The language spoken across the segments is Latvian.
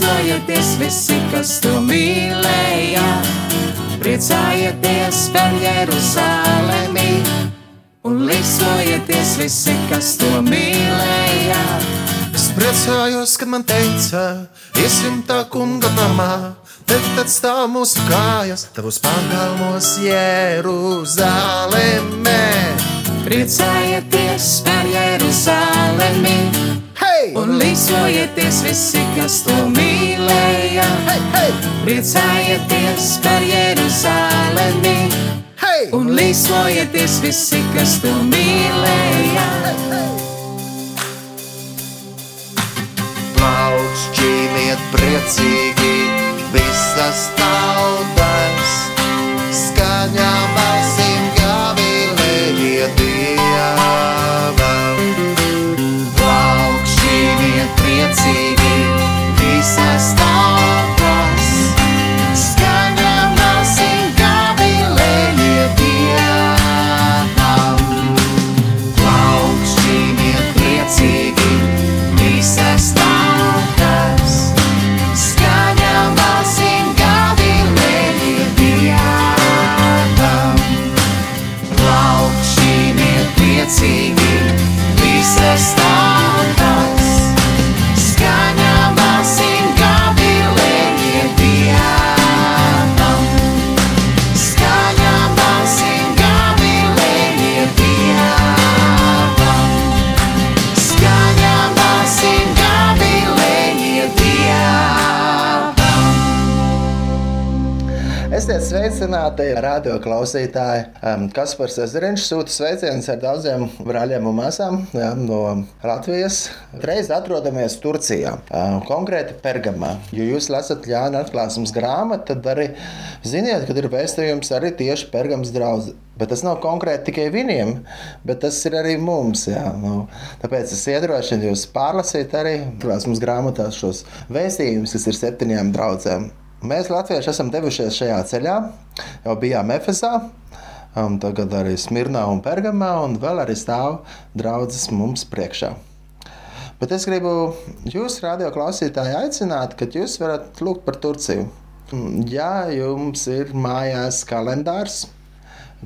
un liksmojieties visi, kas to mīlēja. Priecājieties par Jeruzalemi un liksmojieties visi, kas to mīlēja. Es priecājos, kad man teica, iesim tā kunga namā, Tad, tad stāv mūsu kājas, tavos pagalmos Jeruzalemē. Priecājieties par Jeruzalemi! Hey! Un līdzojieties visi, kas to mīlēja! Hey, hey! Priecājieties par Jeruzalemi! Hey! Un līdzojieties visi, kas to mīlēja! Plaukšķīniet priecīgi visas tautas, sveicināti, radio klausītāji. Um, Kaspars Ezeriņš sūta sveicienus ar daudziem brāļiem un māsām jā, no Latvijas. Reiz atrodamies Turcijā, um, konkrēti Pergamā. Jo jūs lasat Jānis atklāsmes grāmatu, tad arī ziniet, ka ir vēstījums arī tieši Pergams draugs. Bet tas nav konkrēti tikai viņiem, bet tas ir arī mums. Jā, nu, tāpēc es iedrošinu jūs pārlasīt arī atklāsmes grāmatā šos vēstījumus, kas ir septiņām draudzēm. Mēs Latvieši esam devušies šajā ceļā, jau bijām Efesā, um, tagad arī Smirnā un Pergamā, un vēl arī stāv draudzes mums priekšā. Bet es gribu jūs, radio klausītāji, aicināt, ka jūs varat lūgt par Turciju. Mm, Ja jums ir mājās kalendārs,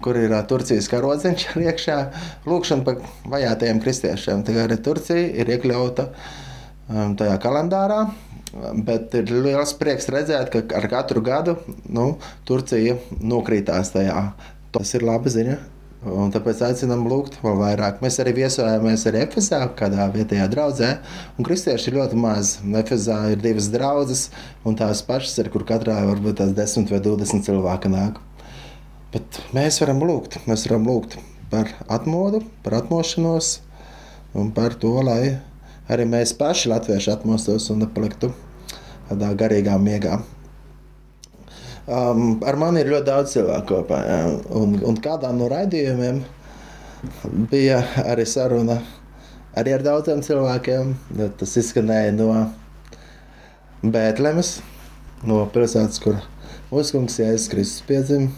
kur ir Turcijas karodziņš ar iekšā, lūkšana par vajātajiem kristiešiem, tad arī Turcija ir iekļauta um, tajā kalendārā. Bet ir liels prieks redzēt, ka ar katru gadu nu, Turcija nokrītās tajā. Tas ir labi ziņa. Un tāpēc aicinām lūgt vēl vairāk. Mēs arī viesojāmies ar Efesā, kādā vietējā draudzē. Un kristieši ir ļoti maz. Efesā ir divas draudzes, un tās pašas, ar kur katrā varbūt tās 10 vai 20 cilvēki nāk. Bet mēs varam lūgt. Mēs varam lūgt par atmodu, par atmošanos un par to, lai arī mēs paši latvieši atmostos un nepaliktu tādā garīgā miegā. Um, ar mani ir ļoti daudz cilvēku kopā. Jā. Un, un kādā no raidījumiem bija arī saruna arī ar daudziem cilvēkiem. Tas izskanēja no Bēntlēmas, no pilsētas, kur mūsu kungs Jēzus Kristus piedzima.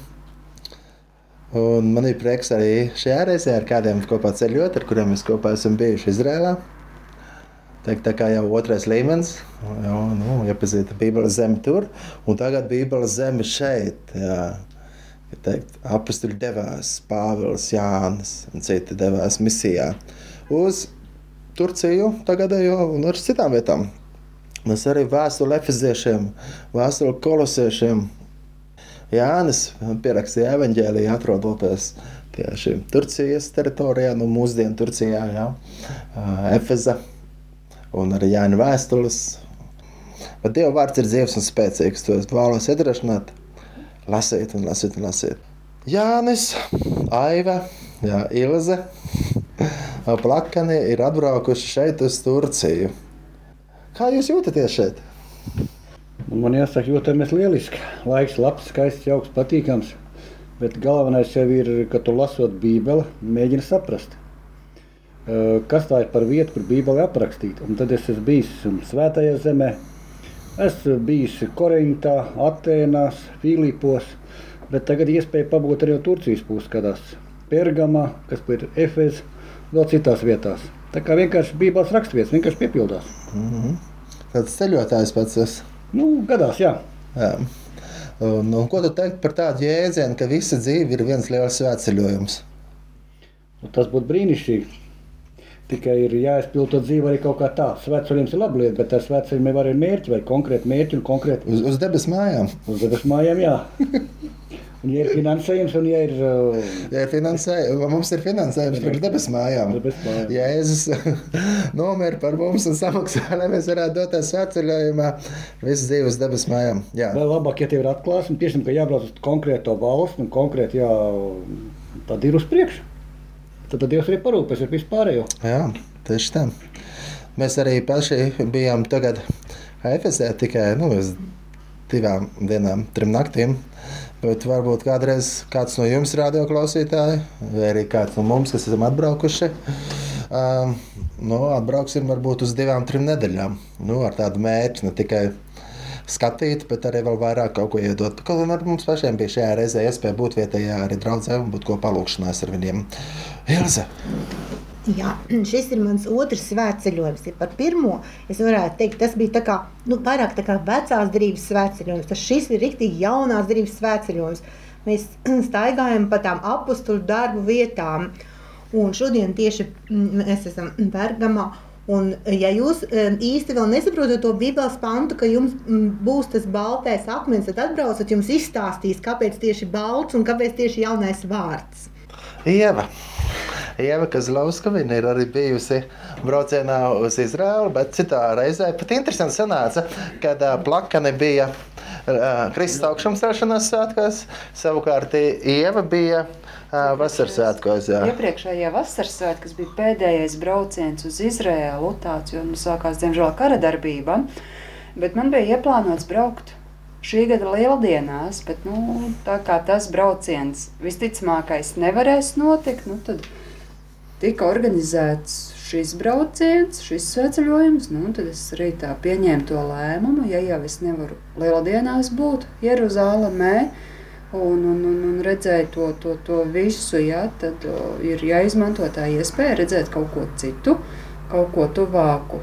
Un man ir prieks arī šajā reizē ar kādiem kopā ceļot, ar kuriem mēs kopā esam bijuši Izrēlā. Teikt, tā kā jau otrais līmenis, jau nu, iepazīta Bībeles zeme tur, un tagad Bībeles zeme šeit. Jā. Apstuļi devās, Pāvils, Jānis un citi devās misijā uz Turciju, tagadējo un uz citām vietām. Mēs arī vēstuli efeziešiem, vēstuli kolosiešiem. Jānis pierakstīja evaņģēliju, atrodoties tieši Turcijas teritorijā, nu mūsdienu Turcijā, jā, Efeza un arī Jāņa vēstules. Bet Dieva vārds ir dzīves un spēcīgs. To es vēlos iedrošināt, lasīt un lasīt un lasīt. Jānis, Aiva, jā, Ilze, Plakani ir atbraukuši šeit uz Turciju. Kā jūs jūtaties šeit? Un man jāsaka, jūtamies lieliski. Laiks labs, skaists, jauks, patīkams. Bet galvenais jau ir, ka tu lasot Bībeli, mēģini saprast, kas tā ir par vietu, kur Bībeli aprakstīta. Tad es esmu bijis Svētajā zemē, esmu bijis Korintā, Atēnās, Filipos, bet tagad iespēja pabūt arī Turcijas puskadās. Pergamā, kas ir Efes, vēl citās vietās. Tā kā vienkārši Bībeles raksturvietas vienkārši piepildās. Tāds ceļotājs pats es. Nu, gadās, jā. Jā. Un, un ko tu teikt par tādu jēdzienu, ka visa dzīve ir viens liels svētceļojums? Un tas būtu brīnišķīgi. Tikai ir jāizpild to dzīve arī kaut kā tā. Svētceļojums ir laba lieta, bet tas svētceļojums jau ir mērķi vai konkrēti mērķi un konkrēti Uz, uz debesu mājām. uz debesu mājām. Jā. Un, ja ir finansējums, un ja ir uh, Ja ir finansējums, mums ir finansējums par debesu mājām. Mājām. Jēzus nomira par mums un samaksāja, lai mēs varētu doties svētceļojumā visu dzīvi uz debesu mājām. Jā. vēl labāk, ja tev ir atklāsme, tiešām, ka jābrauc uz konkrēto valsti un konkrēti jā, tad ir uz priekšu. Tad, tad Dievs arī parūpēs par vispārējo. Jā, tieši tā. Mēs arī paši bijām tagad Efesē tikai nu, uz divām dienām, trim naktīm. Bet varbūt kādreiz kāds no jums, radioklausītāji, vai arī kāds no mums, kas esam atbraukuši, uh, nu, atbrauksim varbūt uz divām, trim nedēļām. Nu, ar tādu mērķi ne tikai skatīt, bet arī vēl vairāk kaut ko iedot. Kaut gan mums pašiem bija šajā reizē iespēja būt vietējā arī draudzē un būt kopā lūkšanās ar viņiem. Ilze! Jā, šis ir mans otrs svētceļojums. Ja par pirmo es varētu teikt, tas bija tā kā, nu, vairāk tā kā vecās derības svētceļojums. Tas šis ir rīktīgi jaunās derības svētceļojums. Mēs staigājam pa tām apakstu darbu vietām. Un šodien tieši mm, mēs esam Bergamā. Un, ja jūs īsti vēl nesaprotat to Bībeles pantu, ka jums būs tas baltais akmens, tad atbraucat, jums izstāstīs, kāpēc tieši balts un kāpēc tieši jaunais vārds. Ieva. Ieva Kazlauska viņa ir arī bijusi braucienā uz Izraēlu, bet citā reizē pat interesanti sanāca, kad uh, plakani bija uh, Kristus augšumstāšanās svētkos, savukārt Ieva bija uh, vasaras svētkos. Jā. Iepriekšējā vasaras svētki, kas bija pēdējais brauciens uz Izraēlu, tāds, jo nu, sākās, diemžēl, kara darbība. Bet man bija ieplānots braukt šī gada lieldienās, bet nu, tā kā tas brauciens visticamākais nevarēs notikt, nu, tad tika organizēts šis brauciens, šis sveceļojums. Nu, tad es arī tā pieņēmu to lēmumu, ja jau es nevaru lieldienās būt Jeruzālēmē. Un, un, un, un redzēt to, to, to visu, ja, tad ir jāizmanto tā iespēja redzēt kaut ko citu, kaut ko tuvāku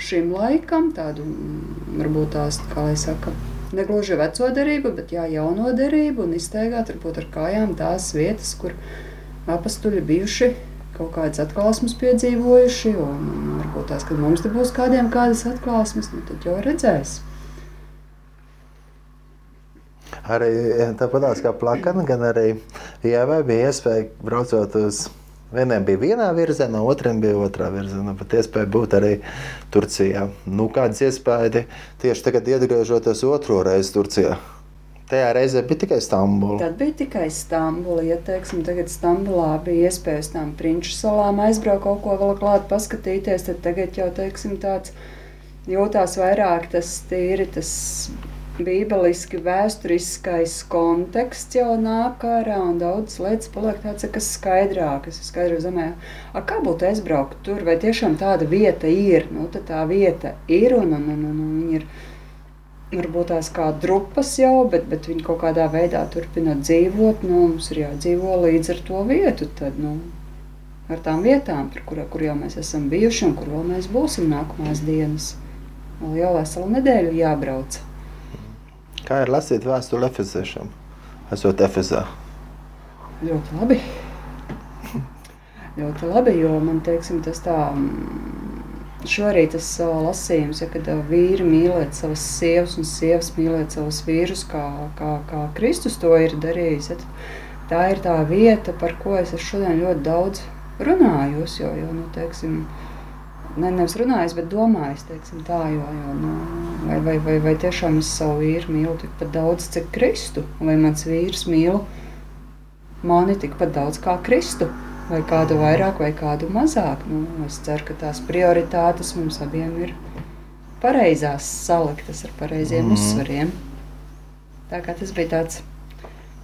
šim laikam, tādu mm, varbūt tās, kā lai saka, negluži veco derību, bet jā, jauno derību un izteigāt varbūt ar kājām tās vietas, kur apastuļi bijuši kaut kādas atklāsmes piedzīvojuši, un, varbūt tās, kad mums te būs kādiem kādas atklāsmes, nu tad jau redzēs. Arī tāpat kā plakana, gan arī Ievai bija iespēja braucot uz. Vieniem bija vienā virzienā, otriem bija otrā virzienā. Pat iespēja būt arī Turcijā. Nu, kādas iespējas tieši tagad, atgriežoties otro reizi Turcijā? Tajā reizē bija tikai Stambula. Tad bija tikai Stambula. Ja teiksim, tagad Stambulā bija iespēja uz tām prinču salām aizbraukt, kaut ko vēl klāt paskatīties, tad tagad jau teiksim, tāds jūtās vairāk tas tīri tas bībeliski vēsturiskais konteksts jau nāk ārā un daudz lietas paliek tāds, kas skaidrākas, skaidru zemē. A, kā būtu aizbraukt tur, vai tiešām tāda vieta ir? Nu, tad tā vieta ir un, un, un, un, un viņi ir varbūt tās kā drupas jau, bet, bet viņi kaut kādā veidā turpina dzīvot. Nu, mums ir jādzīvo līdz ar to vietu, tad, nu, ar tām vietām, kur, kur jau mēs esam bijuši un kur vēl mēs būsim nākamās dienas. Vēl jau veselu nedēļu jābrauc. Kā ir lasīt vēstuli Efeziešiem? Esot Efezā. Ļoti labi. Ļoti labi, jo man teiksim, tas tā. mm, Šorīt tas uh, lasījums, ja, kad uh, vīri mīlēt savas sievas un sievas mīlēt savus vīrus, kā, kā, kā Kristus to ir darījis. Ja, tā ir tā vieta, par ko es šodien ļoti daudz runājusi. Jo, jo, nu, teiksim, ne, nevis runājis, bet domājis, tā, jo, jo, nu, vai, vai, vai, vai tiešām es savu vīru mīlu tikpat daudz, cik Kristu, vai mans vīrs mīl mani tikpat daudz kā Kristu, vai kādu vairāk, vai kādu mazāk. Nu, es ceru, ka tās prioritātes mums abiem ir pareizās saliktas ar pareiziem mm. uzsvariem. Tā kā tas bija tāds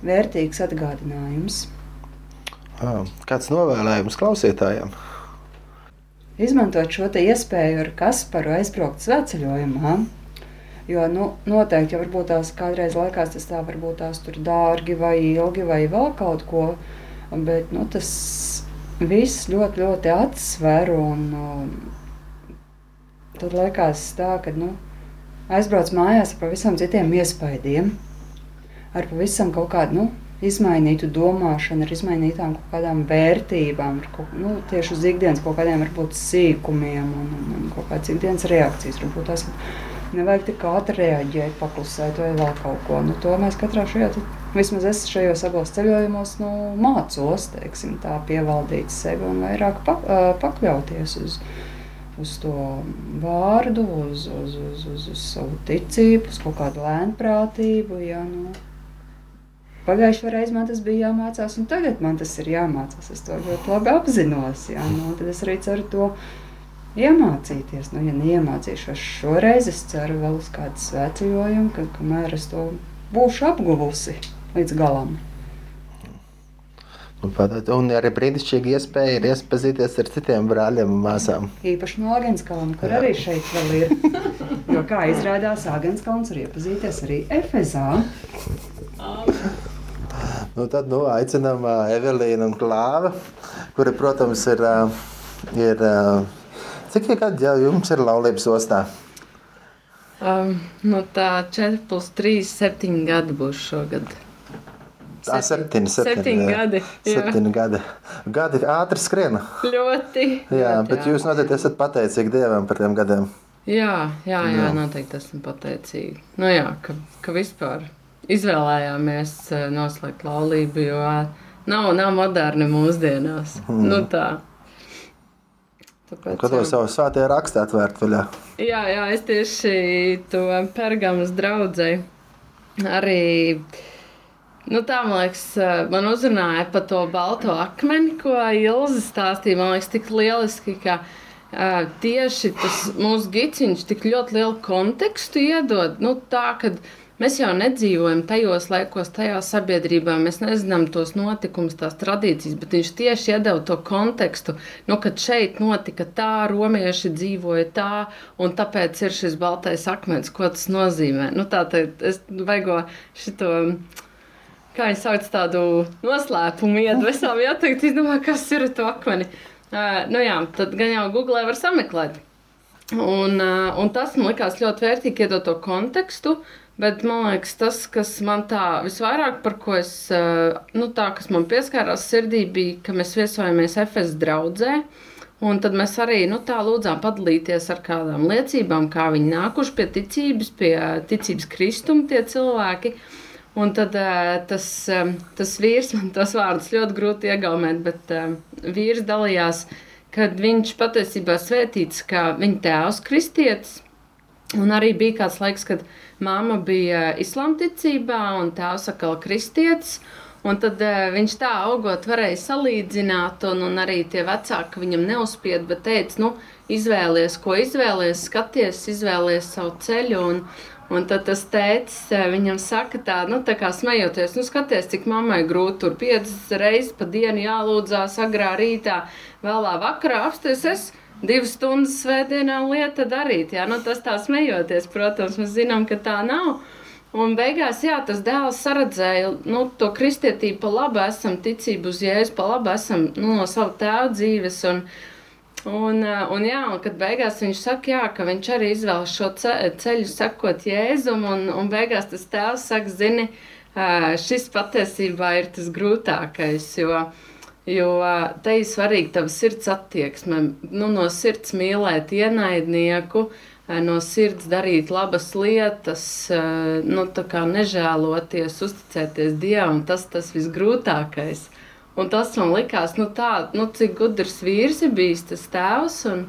vērtīgs atgādinājums. Kāds novēlējums klausītājiem? Izmantot šo iespēju ar Kasparu aizbraukt svētceļojumā. Jo nu, noteikti, ja varbūt tās kādreiz liekas, tas tā varbūt tās tur dārgi vai ilgi vai vēl kaut ko. Bet nu, tas viss ļoti, ļoti atsver. Un, um, tad liekas tā, ka nu, aizbrauc mājās ar pavisam citiem iespaidiem, ar pavisam kaut kādu nu, izmainītu domāšanu, ar izmainītām kaut kādām vērtībām, kaut, nu, tieši uz ikdienas kaut kādiem varbūt sīkumiem un, un, un kaut kādas ikdienas reakcijas. Varbūt tās nevajag tik ātri reaģēt, paklusēt vai vēl kaut ko. Nu, to mēs katrā šajā, vismaz es šajos abos ceļojumos nu, mācos, teiksim, tā pievaldīt sevi un vairāk pa, pakļauties uz, uz to vārdu, uz, uz, uz, uz, uz savu ticību, uz kaut kādu lēnprātību. Ja, nu. Pagājušajā reizē man tas bija jāmācās, un tagad man tas ir jāmācās. Es to ļoti labi apzinos. Jā, nu, tad es arī ceru to iemācīties. Nu, ja neiemācīšos šoreiz, es ceru vēl uz kādu svētceļojumu, ka, kamēr es to būšu apguvusi līdz galam. Un, arī brīnišķīgi iespēja ir iepazīties ar citiem brāļiem un māsām. Īpaši no Agenskalna, kur Jā. arī šeit vēl ir. Jo, kā izrādās, Agenskalns var iepazīties arī Efezā. Nu, tad nu, aicinām uh, Evelīnu un Klāvu, kuri, protams, ir. Uh, ir uh, cik gadi jau jums ir laulības ostā? Um, nu tā 4 plus 3, 7 gadi būs šogad. Tā septiņi, septiņi, septiņi gadi. Jā. Septiņi gadi. Gadi ātri skrien. Ļoti. Jā, ļoti, bet jā. jūs noteikti esat pateicīgi Dievam par tiem gadiem. Jā, jā, jā, jā. noteikti esmu pateicīgi. Nu jā, ka, ka vispār izvēlējāmies eh, noslēgt laulību, jo nav, nav moderni mūsdienās. Mm. Nu, tā. Tāpēc, Kad to savu svētajā rakstā atvērt vaļā? Jā, jā, es tieši to pergamas draudzēju arī. Nu, tā man liekas, eh, man uzrunāja par to balto akmeni, ko Ilza stāstīja. Man liekas, tik lieliski, ka uh, tieši tas mūsu giciņš tik ļoti lielu kontekstu iedod. Nu, tā, kad, uh, Mēs jau nedzīvojam tajos laikos, tajā sabiedrībā, mēs nezinām tos notikumus, tās tradīcijas, bet viņš tieši iedeva to kontekstu, nu, kad šeit notika tā, romieši dzīvoja tā, un tāpēc ir šis baltais akmens, ko tas nozīmē. Nu, tā tad es vajag šito kā viņi sauc tādu noslēpumu, iedvesmu, jāteikt, izdomā, kas ir to akmeni. Uh, nu jā, tad gan jau Google var sameklēt. Un, uh, un tas man likās ļoti vērtīgi, iedot to kontekstu, Bet man liekas, tas, kas man tā visvairāk par ko es, eh, nu, tā, kas man pieskārās sirdī, bija, ka mēs viesojamies FS draudzē. Un tad mēs arī nu, tā lūdzām padalīties ar kādām liecībām, kā viņi nākuši pie ticības, pie ticības kristuma tie cilvēki. Un tad eh, tas, eh, tas vīrs, man tos vārdus ļoti grūti iegaumēt, bet vīrs dalījās, kad viņš patiesībā svētīts, ka viņa tēvs kristietis. Un arī bija kāds laiks, kad viņa Māma bija islāma ticībā un tēvs atkal kristietis. Un tad uh, viņš tā augot, varēja salīdzināt, un, un arī tie vecāki viņam neuzspied, bet teica, nu, izvēlies, ko izvēlies, skaties, izvēlies savu ceļu. Un, un tad tas tēcis uh, viņam saka, tā, nu, tā kā smejoties, nu, skaties, cik mammai grūti tur piecas reizes pa dienu jālūdzās, agrā rītā, vēlā vakarā apstāties divas stundas svētdienā lieta darīt. Jā, nu, tas tā smejoties, protams, mēs zinām, ka tā nav. Un beigās, jā, tas dēls saredzēja nu, to kristietību pa labi, esam ticību uz jēzu, pa labi esam nu, no sava tēva dzīves. Un, un, un, jā, un kad beigās viņš saka, jā, ka viņš arī izvēlas šo ceļu, sekot jēzum, un, un beigās tas tēvs saka, zini, šis patiesībā ir tas grūtākais, jo Jo te ir svarīga tava sirds attieksme. Nu, no sirds mīlēt ienaidnieku, no sirds darīt labas lietas, nu, nežēloties, uzticēties Dievam. Tas tas visgrūtākais. Un tas man likās, nu, tā, nu, cik gudrs vīrs ir bijis tas tēvs. Un,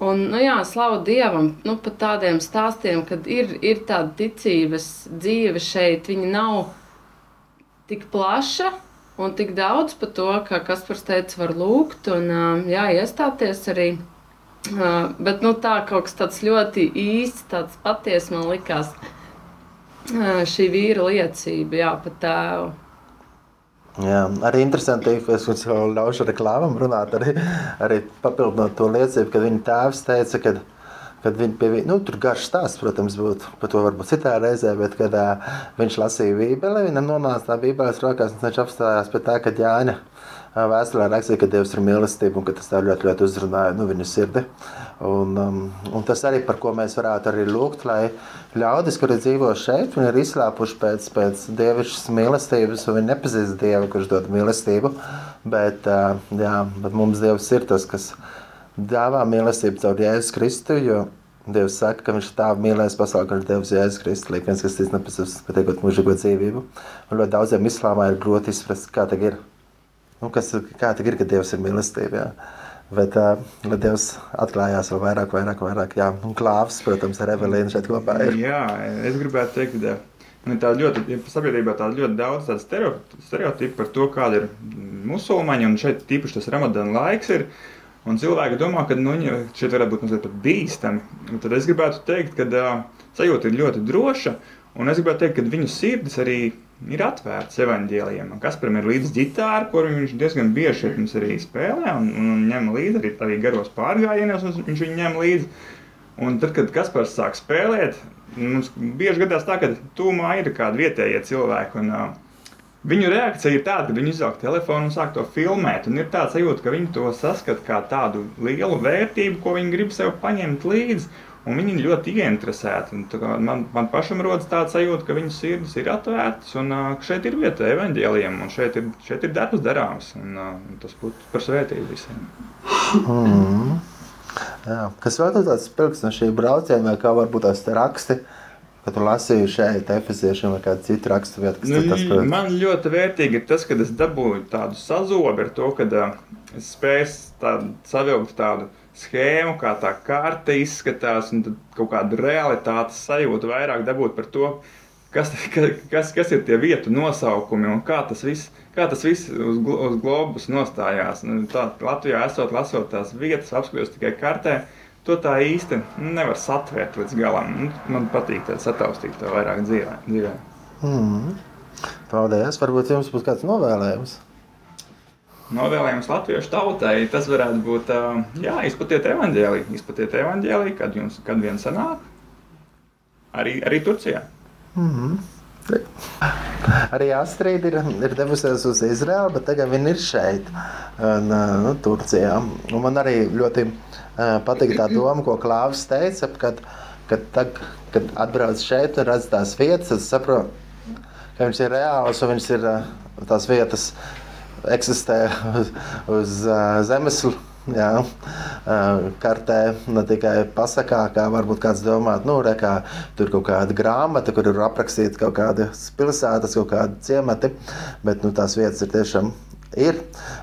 un, nu, jā, slavu Dievam nu, par tādiem stāstiem, kad ir, ir tāda ticības dzīve šeit. Viņa nav tik plaša, Un tik daudz par to, ka Kaspars teica, var lūgt un jā, iestāties arī. Bet nu, tā kaut kas tāds ļoti īsts, tāds patiesa man likās šī vīra liecība jā, par tēvu. Jā, arī interesanti, ka es ļaušu reklāmam runāt, arī, arī papildinot to liecību, kad viņa tēvs teica, ka kad viņi pie nu, tur garš stāsts, protams, būtu par to varbūt citā reizē, bet kad uh, viņš lasīja Bībeli, viņam nonāca tā Bībeles rokās, un viņš apstājās pie tā, ka Jāņa vēsturē rakstīja, ka Dievs ir mīlestība un ka tas tā ļoti, ļoti uzrunāja nu, viņa sirdi. Un, um, un tas arī par ko mēs varētu arī lūgt, lai ļaudis, kuri dzīvo šeit, viņi ir izslāpuši pēc, pēc dievišķas mīlestības, un viņi nepazīst Dievu, kurš dod mīlestību. Bet, uh, jā, bet mums Dievs ir tas, kas dāvā mīlestību caur Jēzus Kristu, jo Dievs saka, ka viņš tā mīlēs pasauli, ka viņš devis Jēzus Kristus, lai viens, kas tic bet iegūt mūžīgo dzīvību. Un ļoti daudziem islāmā ir grūti izprast, kā tā ir. Nu, kas, kā tā ir, ka Dievs ir mīlestība? Jā. Bet uh, Dievs atklājās vēl vairāk, vairāk, vairāk. Jā, un klāvs, protams, ar Evelīnu šeit kopā ir. Jā, es gribētu teikt, ka nu, tā ļoti, sabiedrībā tāda ļoti daudz tādu stereotipu par to, kāda ir musulmaņi, un šeit tīpaši tas ramadana laiks ir. Un cilvēki domā, ka nu, šeit varētu būt mazliet pat bīstami. Tad es gribētu teikt, ka uh, sajūta ir ļoti droša, un es gribētu teikt, ka viņu sirdis arī ir atvērts evaņģēliem. Kasparam ir līdzi ģitāra, kur viņš diezgan bieži mums arī spēlē un, un ņem līdzi arī, arī garos pārgājienos, viņš viņu ņem līdzi. Un tad, kad Kaspars sāk spēlēt, mums bieži gadās tā, ka tūmā ir kādi vietējie cilvēki. Un, uh, viņu reakcija ir tāda, ka viņi izvelk telefonu un sāk to filmēt. Un ir tāds sajūta, ka viņi to saskata kā tādu lielu vērtību, ko viņi grib sev paņemt līdzi. Un viņi ir ļoti ieinteresēti. Man, man pašam rodas tāds sajūta, ka viņu sirdis ir atvērtas un uh, šeit ir vieta evaņģēliem, un šeit ir, šeit ir darbs darāms. Un, uh, tas būtu par svētību visiem. Mm. Jā. Kas vēl tāds spilgts no šī brauciena, kā varbūt tās raksti? Kad tu lasīji šeit, efeziešiem vai kādu citu rakstu vietu, kas nu, tas ir. Man ļoti vērtīgi ir tas, ka es dabūju tādu sazobi ar to, ka uh, es spēju tādu, savilkt tādu schēmu, kā tā karte izskatās, un kaut kādu realitātes sajūtu vairāk dabūt par to, kas, kas, kas ir tie vietu nosaukumi un kā tas viss, kā tas viss uz, uz globus nostājās. Nu, tā, Latvijā esot lasot tās vietas, apskatos tikai kartē, to tā īsti nevar satvērt līdz galam. Nu, man patīk tā sataustīt to vairāk dzīvē. dzīvē. Mm. Paldies! Varbūt jums būs kāds novēlējums novēlējums latviešu tautai, tas varētu būt, jā, izplatiet evaņģēlī, izplatiet evaņģēlī, kad jums, kad vien sanāk, arī, arī Turcijā. Mm -hmm. Arī Astrid ir, ir devusies uz Izraelu, bet tagad viņa ir šeit, un, nu, Turcijā. Un man arī ļoti uh, patīk tā doma, ko Klāvis teica, kad, kad, tag, kad atbrauc šeit un redz tās vietas, es saprotu, ka viņš ir reāls un viņš ir uh, tās vietas eksistē uz, uz uh, zemes. Jā, kartē ne tikai pasakā, kā varbūt kāds domā, nu, re, kā tur kaut kāda grāmata, kur ir aprakstīta kaut kādas pilsētas, kaut kādi ciemati, bet nu, tās vietas ir tiešām ir.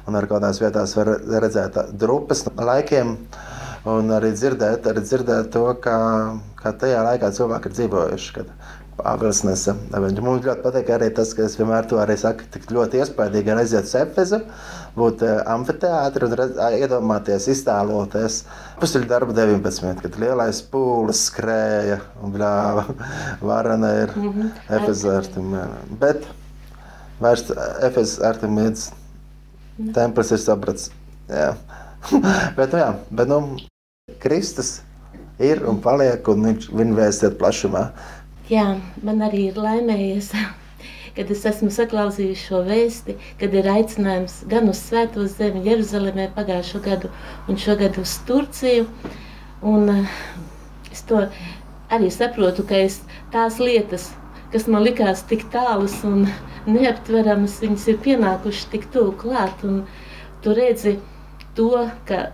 Un ar kādās vietās var redzēt drupas laikiem. Un arī dzirdēt, arī dzirdēt to, kā, kā tajā laikā cilvēki ir dzīvojuši. Kad Pāvils nesa. Mums ļoti patīk arī tas, ka es vienmēr to arī saku, tik ļoti iespaidīgi aiziet uz Efezu, būt uh, amfiteātrī un redz, iedomāties, iztēloties. Pustuļu darba 19, kad lielais pūlis skrēja un bļāva. Varana ir mm -hmm. Efezu Artemīds. Bet vairs Efezu Artemīds templis ir saprats. Jā. bet, nu, jā, bet nu, Kristus ir un paliek, un viņš viņu vēstiet plašumā. Jā, man arī ir laimējies, kad es esmu saklausījis šo vēsti, kad ir aicinājums gan uz Svēto zemi, Jeruzalemē pagājušo gadu un šogad uz Turciju. Un eh, es to arī saprotu, ka es tās lietas, kas man likās tik tālas un neaptveramas, viņas ir pienākušas tik tuvu klāt. Un tu redzi to, ka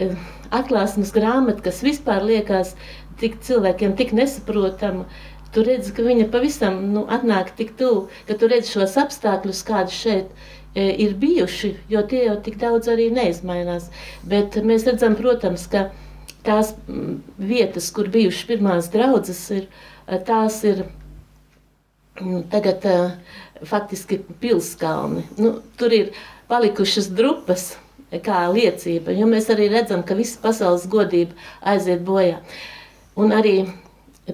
eh, atklāsmes grāmata, kas vispār liekas tik cilvēkiem tik nesaprotama, Tu redzi, ka viņa pavisam nu, atnāk tik tuvu, ka tu redzi šos apstākļus, kādi šeit e, ir bijuši, jo tie jau tik daudz arī neizmainās. Bet mēs redzam, protams, ka tās vietas, kur bijušas pirmās draudzes, ir, e, tās ir nu, tagad e, faktiski pilskalni. Nu, tur ir palikušas drupas kā liecība, jo mēs arī redzam, ka visa pasaules godība aiziet bojā. Un arī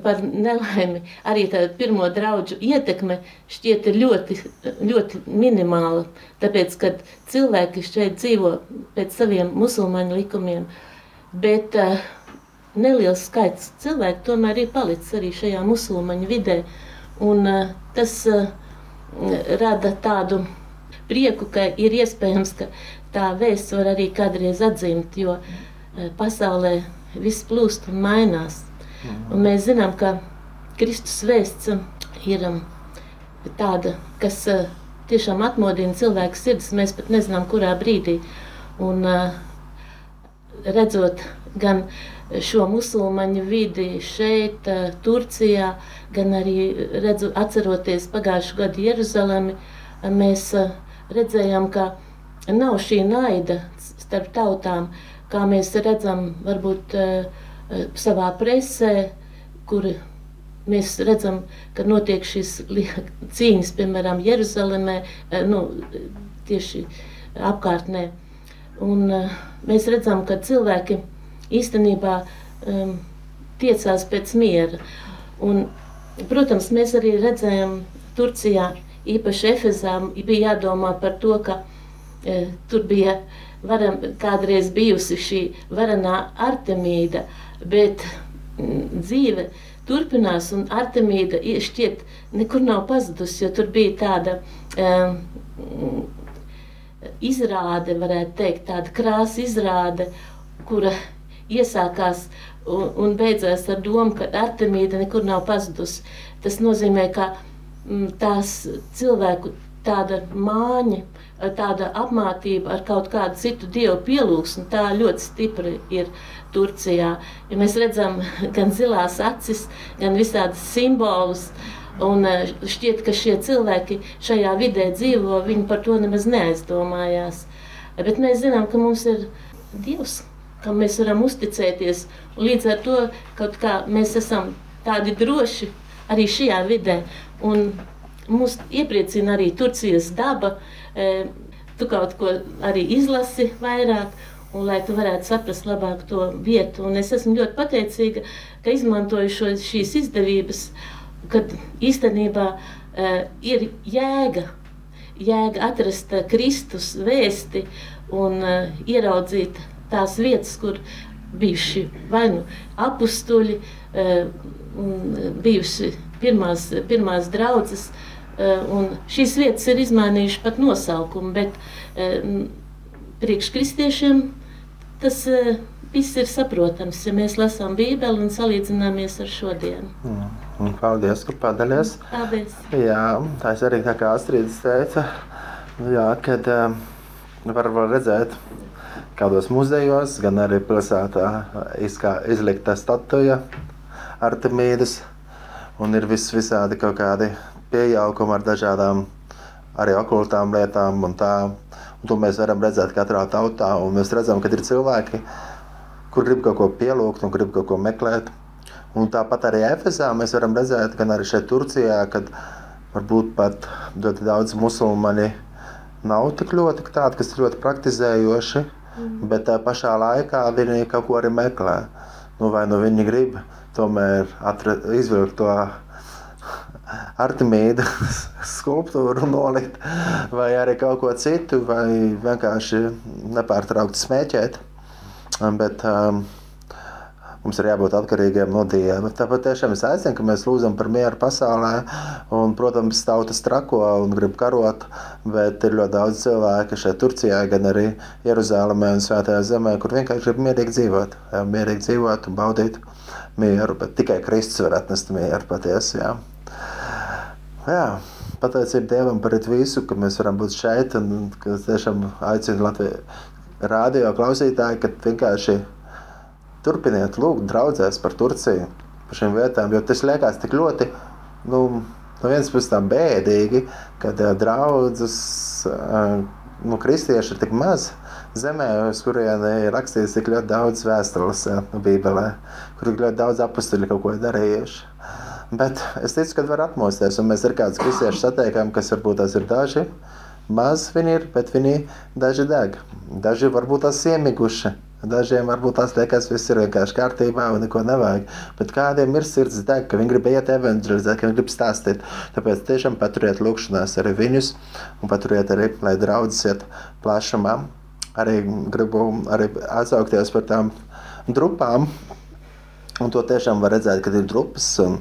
par nelaimi arī tā pirmo draugu ietekme šķiet ļoti, ļoti minimāla. Tāpēc, kad cilvēki šeit dzīvo pēc saviem musulmaņu likumiem, bet uh, neliels skaits cilvēku tomēr ir palicis arī šajā musulmaņu vidē. Un, uh, tas uh, rada tādu prieku, ka ir iespējams, ka tā vēsts var arī kādreiz atzimt, jo pasaulē viss plūst un mainās. Un mēs zinām, ka Kristus vēsts ir um, tāda, kas uh, tiešām atmodina cilvēku sirdis. Mēs pat nezinām, kurā brīdī. Un, uh, redzot gan šo musulmaņu vidi šeit, eh, Turcijā, gan arī redzu, atceroties pagājušo gadu Jeruzalemi, mēs redzējām, ka nav šī naida starp tautām, kā mēs redzam varbūt eh, savā presē, kur mēs redzam, ka notiek šīs cīņas, piemēram, Jeruzalemē, nu, tieši apkārtnē. Un, uh, mēs redzam, ka cilvēki īstenībā um, tiecās pēc miera. Un, protams, mēs arī redzējām Turcijā, īpaši Efezā, bija jādomā par to, ka e, tur bija varam, kādreiz bijusi šī varanā Artemīda, bet m, dzīve turpinās, un Artemīda šķiet nekur nav pazudusi, jo tur bija tāda um, izrāde, varētu teikt, tāda krāsa izrāde, kura iesākās un, un beidzās ar domu, ka Artemīda nekur nav pazudusi. Tas nozīmē, ka m, mm, tās cilvēku tāda māņa, tāda apmātība ar kaut kādu citu dievu pielūgsmu, tā ļoti stipri ir Turcijā. Ja mēs redzam gan zilās acis, gan visādas simbolus, Un eh, šķiet, ka šie cilvēki šajā vidē dzīvo, viņi par to nemaz neaizdomājās. Bet mēs zinām, ka mums ir Dievs, kam mēs varam uzticēties. Līdz ar to kaut kā mēs esam tādi droši arī šajā vidē. Un mūs iepriecina arī Turcijas daba. Eh, tu kaut ko arī izlasi vairāk, un lai tu varētu saprast labāk to vietu. Un es esmu ļoti pateicīga, ka izmantoju šo, šīs izdevības kad īstenībā uh, ir jēga, jēga atrast uh, Kristus vēsti un uh, ieraudzīt tās vietas, kur bijuši vai nu apstuļi, uh, bijuši pirmās, pirmās draudzes, uh, un šīs vietas ir izmainījuši pat nosaukumu, bet uh, priekš kristiešiem tas uh, viss ir saprotams, ja mēs lasām Bībeli un salīdzināmies ar šodienu. Mm. Un paldies, ka padalies. Paldies. Jā, tā ir arī tā kā Astrīdas teica, jā, kad um, var, var redzēt kādos muzejos, gan arī pilsētā izkā, izlikta statuja Artemīdas, un ir vis, visādi kaut kādi piejaukumi ar dažādām arī okultām lietām un tā. To mēs varam redzēt katrā tautā, un mēs redzam, ka ir cilvēki, kur grib kaut ko pielūgt un grib kaut ko meklēt. Un tāpat arī Efesā mēs varam redzēt, gan arī šeit Turcijā, kad varbūt pat ļoti daudz musulmaņi nav tik ļoti tādi, kas ir ļoti praktizējoši, mm. bet tā pašā laikā viņi kaut ko arī meklē. Nu, vai nu viņi grib tomēr izvilkt to Artemīda skulptūru nolikt, vai arī kaut ko citu, vai vienkārši nepārtraukti smēķēt. Bet, um, Mums ir jābūt atkarīgiem no Dieva. Tāpat tiešām es aicinu, ka mēs lūdzam par mieru pasaulē. Un, protams, tautas trako un grib karot, bet ir ļoti daudz cilvēku šeit Turcijā, gan arī Jeruzalemē un Svētajā zemē, kur vienkārši grib mierīgi dzīvot. Mierīgi dzīvot un baudīt mieru, bet tikai Kristus var atnest mieru patiesi. Jā. Jā. Pateicība Dievam par visu, ka mēs varam būt šeit un ka tiešām aicinu Latviju rādio klausītāji, ka vienkārši turpiniet lūgt draudzēs par Turciju, par šīm vietām, jo tas liekas tik ļoti, nu, no vienas puses tā bēdīgi, kad uh, draudzes, uh, nu, kristieši ir tik maz zemē, uz kurien ir rakstīts tik ļoti daudz vēstules nu, Bībelē, kur ir ļoti daudz apustuļi kaut ko darījuši. Bet es ticu, ka var atmosties, un mēs ar kādus kristiešus satiekam, kas varbūt tās ir daži, maz viņi ir, bet viņi daži deg. Daži varbūt tās iemiguši, Dažiem varbūt tas liekas, viss ir vienkārši kārtībā un neko nevajag. Bet kādiem ir sirds deg, ka viņi grib iet evanģelizēt, ka viņi grib stāstīt. Tāpēc tiešām paturiet lūkšanās arī viņus un paturiet arī, lai draudzes iet plašumā. Arī gribu arī atsaukties par tām drupām, Un to tiešām var redzēt, kad ir drupas. Un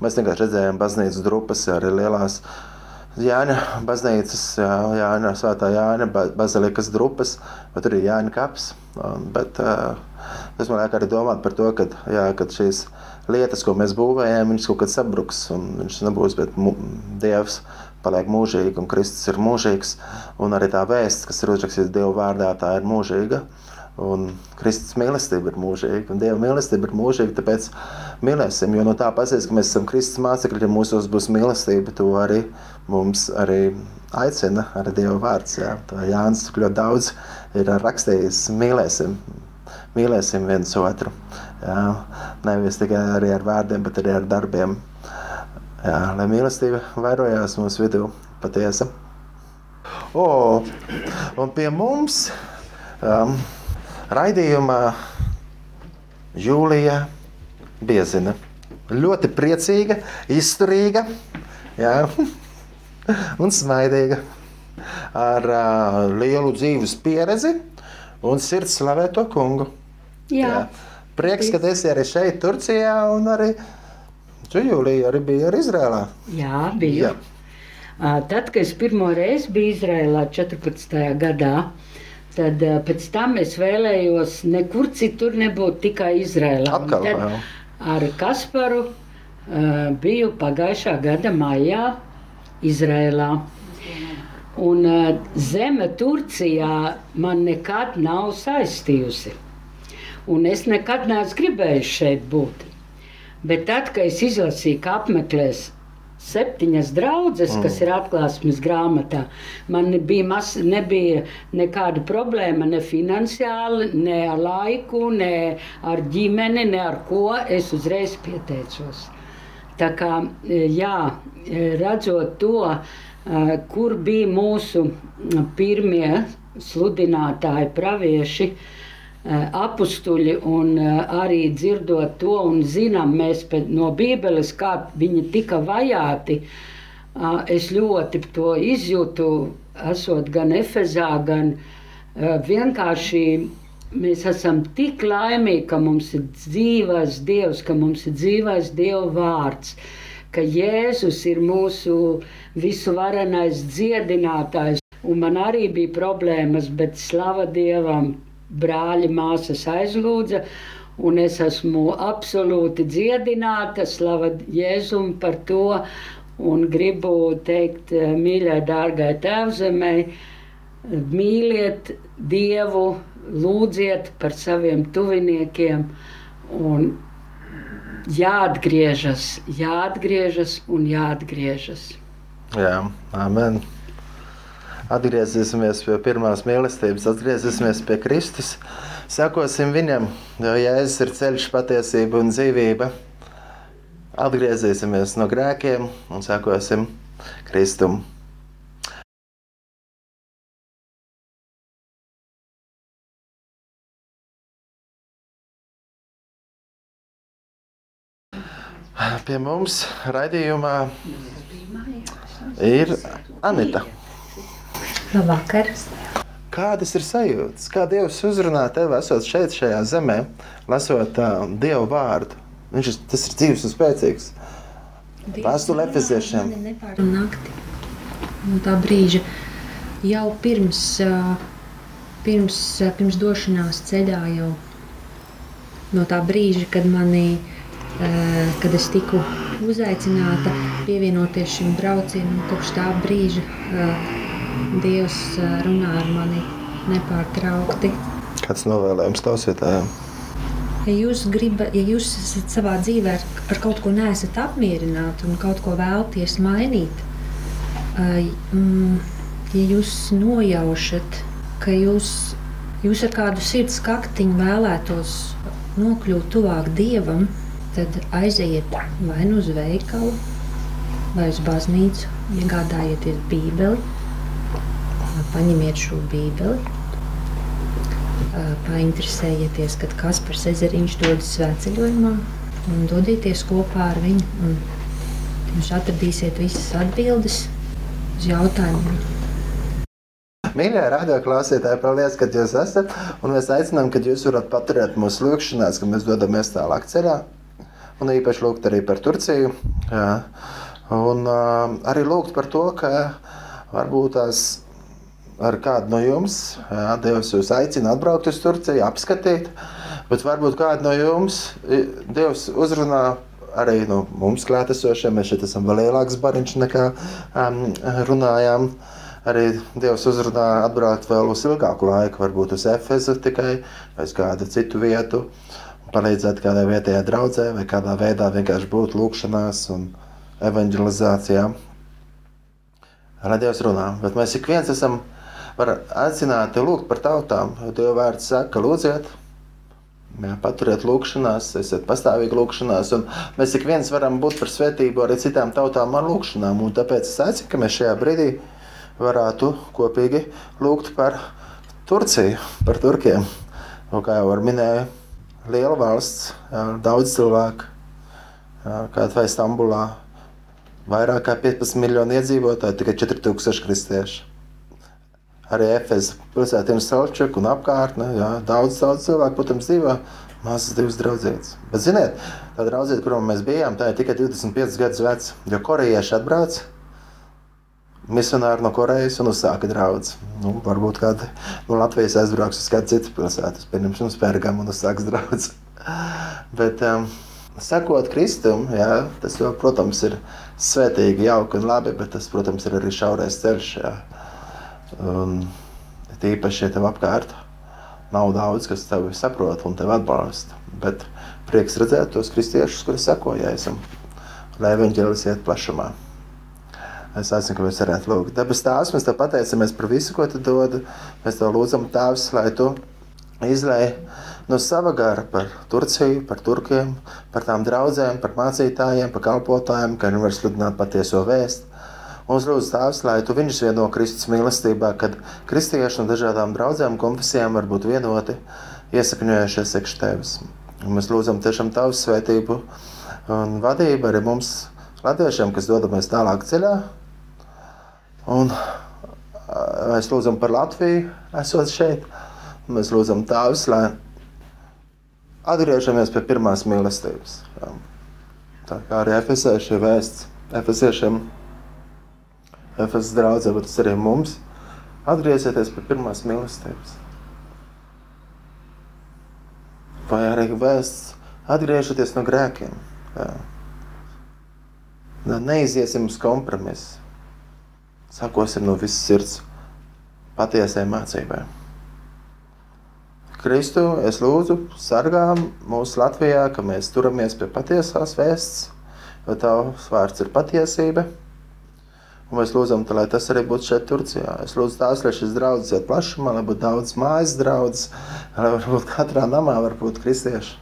mēs vienkārši redzējām baznīcas drupas, arī lielās Jāņa baznīcas, jā, Jāņa, Svētā Jāņa bazilikas drupas, bet tur ir Jāņa kaps. Un, bet, tas man liek arī domāt par to, ka, jā, kad šīs lietas, ko mēs būvējam, viņas kaut kad sabruks un viņš nebūs, bet Dievs paliek mūžīgi un Kristus ir mūžīgs. Un arī tā vēsts, kas ir uzrakstīta Dieva vārdā, tā ir mūžīga. Un Kristus mīlestība ir mūžīga, un Dieva mīlestība ir mūžīga. Tāpēc mīlēsim, jo no tā pazīst, ka mēs esam Kristus mācekļi, ja mūsos būs mīlestība, to arī mums arī aicina ar Dieva vārds. Jā. Tā Jānis ļoti daudz ir rakstījis, mīlēsim, mīlēsim viens otru. Jā. Nevis tikai arī ar vārdiem, bet arī ar darbiem. Jā, lai mīlestība vairojās mūsu vidū patiesa. O, un pie mums um, raidījumā Jūlija Biezina. Ļoti priecīga, izturīga jā, un smaidīga. Ar uh, lielu dzīves pieredzi un sirds slavē to kungu. Jā. Jā. Prieks, ka esi arī šeit, Turcijā, un arī tu, Jūlija, arī bija ar Izrēlā. Jā, biju. Jā. Tad, kad es pirmo reizi biju Izrēlā 14. gadā, tad pēc tam es vēlējos nekur citur nebūt tikai Izrēlā. Atkal, ar Kasparu biju pagājušā gada maijā Izrēlā. Un zeme Turcijā man nekad nav saistījusi. Un es nekad neesmu gribējis šeit būt. Bet tad, kad es izlasīju, ka apmeklēs septiņas draudzes, mm. kas ir atklāsmes grāmatā, man nebija, mas, nebija nekāda problēma ne finansiāli, ne ar laiku, ne ar ģimeni, ne ar ko. Es uzreiz pieteicos. Tā kā, jā, redzot to, kur bija mūsu pirmie sludinātāji, pravieši, apstuļi, un arī dzirdot to, un zinām mēs no Bībeles, kā viņi tika vajāti. Es ļoti to izjūtu, esot gan Efezā, gan vienkārši mēs esam tik laimīgi, ka mums ir dzīvais Dievs, ka mums ir dzīvais Dieva vārds, ka Jēzus ir mūsu visuvarenais dziedinātājs. Un man arī bija problēmas, bet slava Dievam, brāļi, māsas aizlūdza. Un es esmu absolūti dziedināta, slava Jēzum par to. Un gribu teikt, mīļai, dārgai tēvzemē, mīliet Dievu, lūdziet par saviem tuviniekiem. Un jāatgriežas, jāatgriežas un jāatgriežas. Jā, amen. Atgriezīsimies pie pirmās mīlestības, atgriezīsimies pie Kristus. Sekosim viņam, jo Jēzus ir ceļš, patiesība un dzīvība. Atgriezīsimies no grēkiem un sekosim Kristum. Pie mums raidījumā ir Anita. Labvakar! Kādas ir sajūtas? Kā Dievs uzrunā tevi, esot šeit, šajā zemē, lasot uh, Dieva vārdu? Viņš ir, tas ir dzīves un spēcīgs. Vēstule efeziešiem. Nakti. No tā brīža jau pirms, pirms, pirms došanās ceļā jau no tā brīža, kad manī kad es tiku uzaicināta pievienoties šim braucienam, kopš tā brīža Dievs runā ar mani nepārtraukti. Kāds novēlējums klausītājiem? Ja jūs, griba, ja jūs savā dzīvē ar, ar kaut ko neesat apmierināti un kaut ko vēlaties mainīt, ja jūs nojaušat, ka jūs, jūs ar kādu sirds kaktiņu vēlētos nokļūt tuvāk Dievam, tad aizejiet vai nu uz veikalu, vai uz baznīcu, iegādājieties Bībeli, paņemiet šo Bībeli, painteresējieties, kad Kaspars Ezeriņš dodas svētceļojumā un dodieties kopā ar viņu. Un jūs atradīsiet visas atbildes uz jautājumiem. Mīļie radioklausītāji, paldies, ka jūs esat. Un mēs aicinām, ka jūs varat paturēt mūsu lūgšanās, kad mēs dodamies tālāk ceļā. Un īpaši lūgt arī par Turciju. Jā. Un uh, arī lūgt par to, ka varbūt tās ar kādu no jums, jā, Dievs jūs aicina atbraukt uz Turciju, apskatīt, bet varbūt kādu no jums Dievs uzrunā arī no mums klātesošiem. Mēs šeit esam vēl lielāks bariņš nekā um, runājām. Arī Dievs uzrunā atbraukt vēl uz ilgāku laiku, varbūt uz Efezu tikai vai uz kādu citu vietu. Palīdzēt kādai vietējai draudzē vai kādā veidā vienkārši būt lūkšanās un evanģelizācijā. Lai Dievs runā, bet mēs ik viens esam aicināti lūgt par tautām, Dieva vārds saka, lūdziet, Jā, paturiet lūgšanās, esiet pastāvīgi lūgšanās, mēs ik viens varam būt par svētību arī citām tautām ar lūgšanām. Tāpēc es aicinu, ka mēs šajā brīdī varētu kopīgi lūgt par Turciju, par Turkiem. Un, kā jau minēju, liela valsts, daudz cilvēku, jā, kā vai Stambulā, vairāk kā 15 miljoni iedzīvotāji, tikai 4000 kristieši arī Efezas pilsētā ir Selčuka un apkārtne. Jā, daudz, daudz cilvēku, protams, dzīvo mazas divas draudzītas. Bet, ziniet, tā draudzīta, kurām mēs bijām, tā ir tikai 25 gadus veca, jo korejieši atbrauc. Misionāri no Korejas un uzsāka draugu. Nu, varbūt kāda no Latvijas aizbrauks uz kādu citu pilsētu, piemēram, uz Pērgamu un uzsāks draugu. Bet, um, sekot Kristum, jā, tas, jau, protams, ir svētīgi, jauki un labi, bet tas, protams, ir arī šaurais ceļš. Jā. Un tīpaši, ja tev apkārt nav daudz, kas tevi saprot un tevi atbalsta. Bet prieks redzēt tos kristiešus, kuri seko Jēzum, lai evaņģēlis iet plašumā. Es aicinu, ka mēs varētu lūgt. Dabas tēvs, mēs tev pateicamies par visu, ko tu dod. Mēs tev lūdzam, tēvs, lai tu izlai no sava gara par Turciju, par turkiem, par tām draudzēm, par mācītājiem, par kalpotājiem, ka viņi var sludināt patieso vēstu. Mums lūdzu Tēvs, lai Tu viņus vieno Kristus mīlestībā, kad kristieši no dažādām draudzēm, konfesijām var būt vienoti, iesakņojušies iekš Tevis. Un mēs lūdzam tiešām Tavu svētību un vadību arī mums, latviešiem, kas dodamies tālāk ceļā. Un mēs lūdzam par Latviju, esot šeit. Un mēs lūdzam Tēvs, lai atgriežamies pie pirmās mīlestības. Tā kā arī efesieši vēsts efesiešiem Efesas draudzē, bet tas arī mums. Atgriezieties pie pirmās mīlestības. Vai arī vēsts atgriežoties no grēkiem. Jā. Neiziesim uz kompromisu. Sakosim no visas sirds patiesai mācībai. Kristu, es lūdzu, sargā mūsu Latvijā, ka mēs turamies pie patiesās vēsts, jo tavs vārds ir patiesība. Un mēs lūdzam, tā, lai tas arī būtu šeit, Turcijā. Es lūdzu, tās, lai šis draugs iet plašumā, lai būtu daudz mājas draugs, lai varbūt katrā namā var būt kristieši.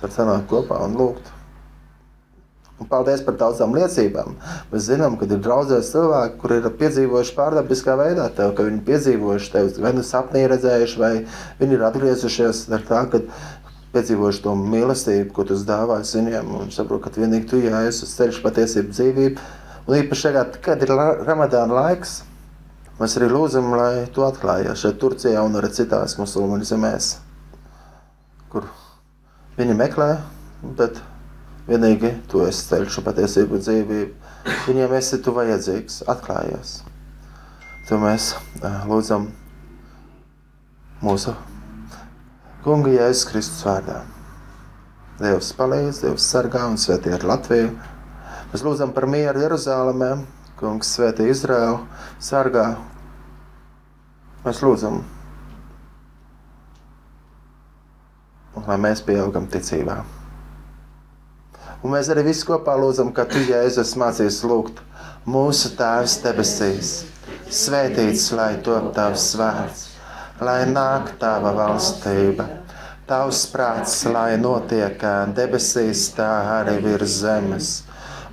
Tad sanāk kopā un lūgt. Un paldies par daudzām liecībām. Mēs zinām, ka ir draudzēs cilvēki, kuri ir piedzīvojuši pārdabiskā veidā tev, ka viņi piedzīvojuši tevi, vai nu sapnī redzējuši, vai viņi ir atgriezušies ar tā, ka piedzīvojuši to mīlestību, ko tu dāvāji viņiem, un saprot, ka vienīgi tu jāies uz ceļš patiesību dzīvību, Un īpaši tagad, kad ir Ramadāna laiks, mēs arī lūdzam, lai to atklājas šeit, Turcijā un arī citās musulmaņu zemēs, kur viņi meklē, bet vienīgi tu esi ceļš un patiesība un dzīvība. Viņiem esi tu vajadzīgs, atklājies. To mēs lūdzam mūsu Kunga Jēzus Kristus vārdā. Dievs palīdz, Dievs sargā un svētī ar Latviju Mēs lūdzam par mieru Jeruzalemē, Kungs svētī Izraēlu, sargā. Mēs lūdzam, lai mēs pieaugam ticībā. Un mēs arī visi kopā lūdzam, ka Tu, Jēzus, mācīs lūgt mūsu Tēvs debesīs. Svētīts, lai top Tavs vārds, lai nāk Tava valstība. Tavs prāts, lai notiek debesīs, tā arī virs zemes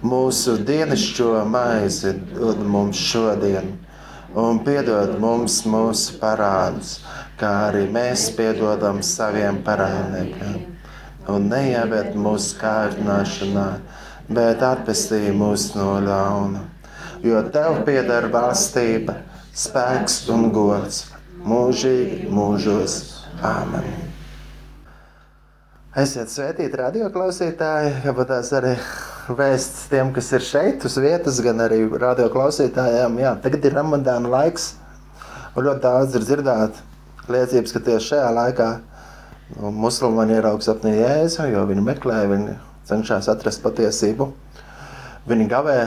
mūsu dienascho maizi dod mums šodien, un piedod mums mūsu parādus, kā arī mēs piedodam saviem parādniekiem. Un neieved mūsu kārdināšanā, bet atpestī mūs no ļauna. Jo tev pieder valstība, spēks un gods mūžīgi mūžos. Āmen! Esiet svētīti radioklausītāji, tās arī vēsts tiem, kas ir šeit uz vietas, gan arī radioklausītājiem. Jā, tagad ir ramadāna laiks, un ļoti daudz ir dzirdēt liecības, ka tieši šajā laikā nu, musulmaņi ieraugs apnī Jēzu, jo viņi meklē, viņi cenšas atrast patiesību. Viņi gavē,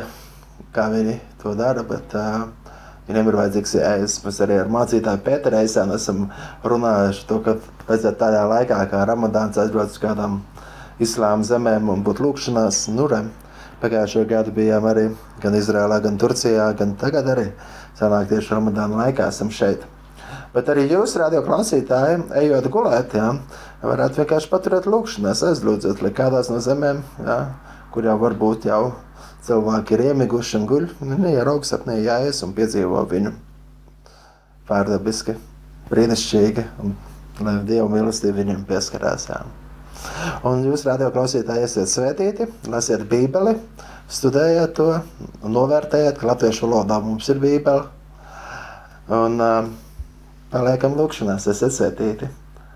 kā viņi to dara, bet uh, Viņiem ir vajadzīgs ēst. Mēs arī ar mācītāju Pēteru Eisēnu esam runājuši to, ka vajadzētu tādā laikā, kā Ramadāns aizbraukt uz kādām islāma zemēm un būt lūkšanās nurem. Pagājušajā gadā bijām arī gan Izrēlā, gan Turcijā, gan tagad arī sanāk tieši Ramadāna laikā esam šeit. Bet arī jūs, radio klausītāji, ejot gulēt, jā, varētu vienkārši paturēt lūkšanās, aizlūdzot, lai kādās no zemēm, jā, kur jau varbūt jau cilvēki ir iemiguši un guļ, viņi ir augstsapnī jāies un piedzīvo viņu pārdabiski, brīnišķīgi, un lai Dieva mīlestība viņam pieskarās. Jā. Un jūs, radio klausītāji, esiet svētīti, lasiet bībeli, studējiet to novērtējiet, ka latviešu valodā mums ir bībele. Un uh, paliekam lūkšanās, esiet svētīti.